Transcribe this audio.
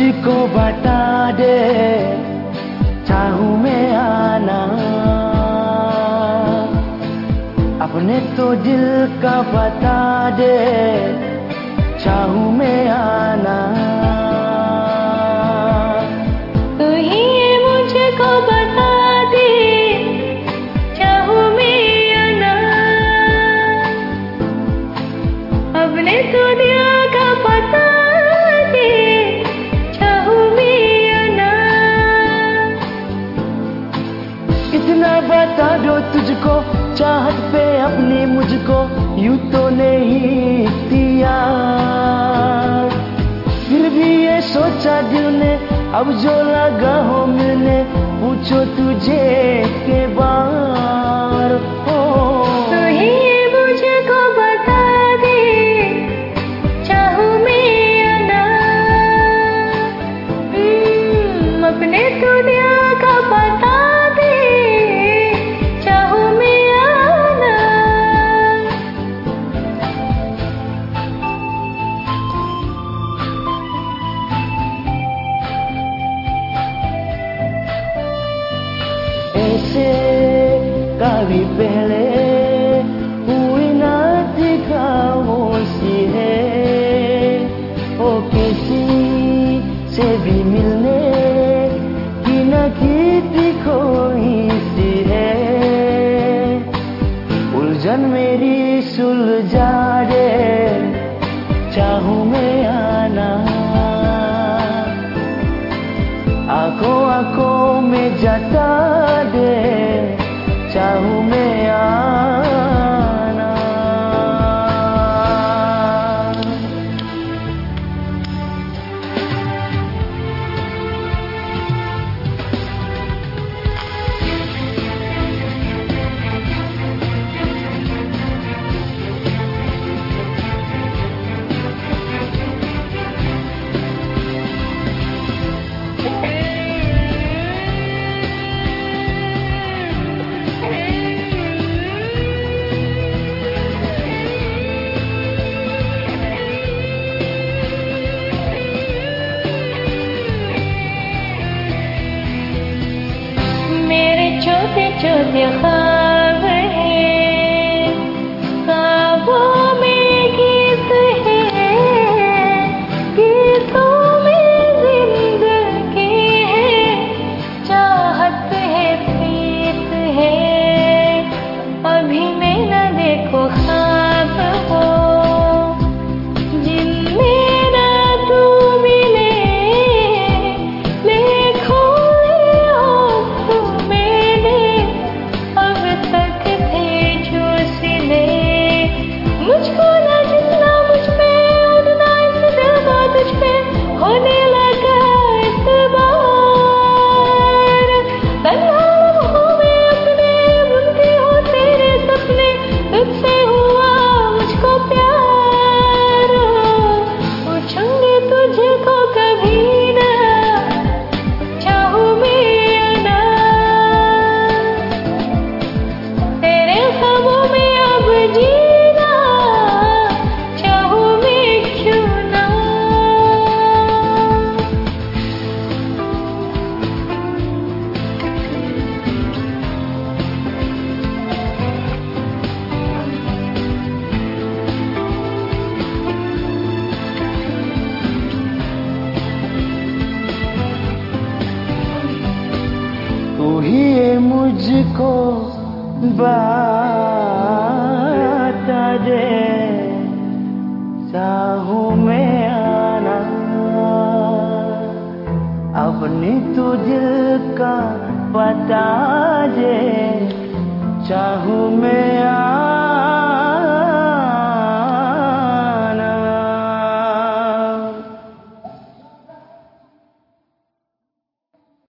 मुझको बता दे, चाहू मैं आना। अपने तो दिल का बता दे, चाहू मैं आना। अब जो लगा हो मैंने पूछो तुझे कभी पहले हुई ना दिखा सी है। ओ किसी से भी मिलने की न की कोई सी है। उलझन मेरी सुलझा दे चाहूँ मैं आना। आँखों आँखों में जता दे चाहूँ मैं आना 这片海 ही मुझको बता दे। चाहूँ मैं